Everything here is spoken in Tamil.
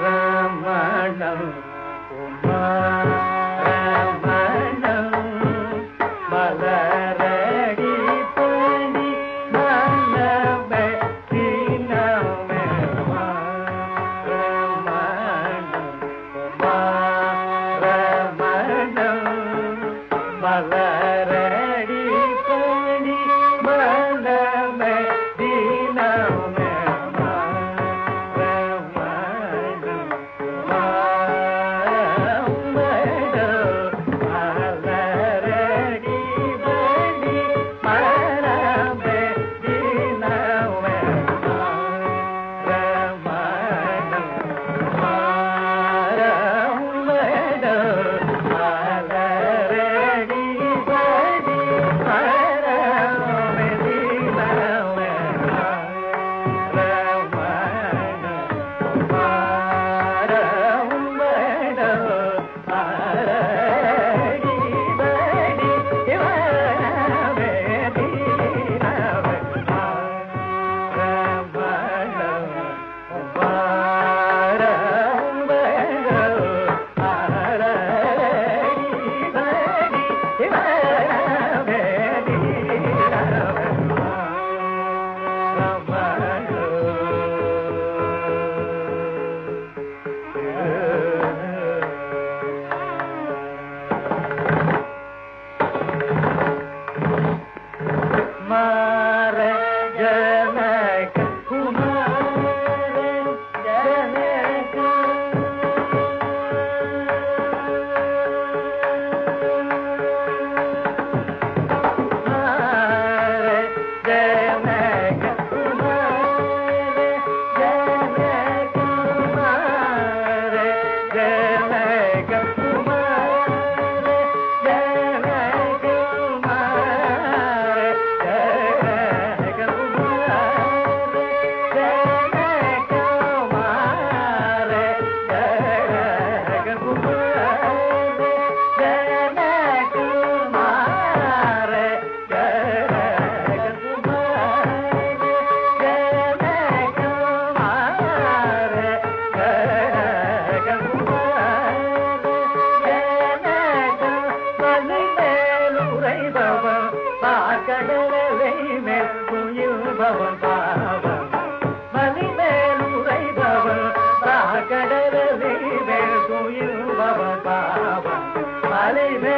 மாறமணம் குமாரமணம் மலர் கடலை மேற்குயில்பவன் பாவம். மலி மேலுரைபவன் கடலை மேற்குயில்பவன் பாவம். மலை மே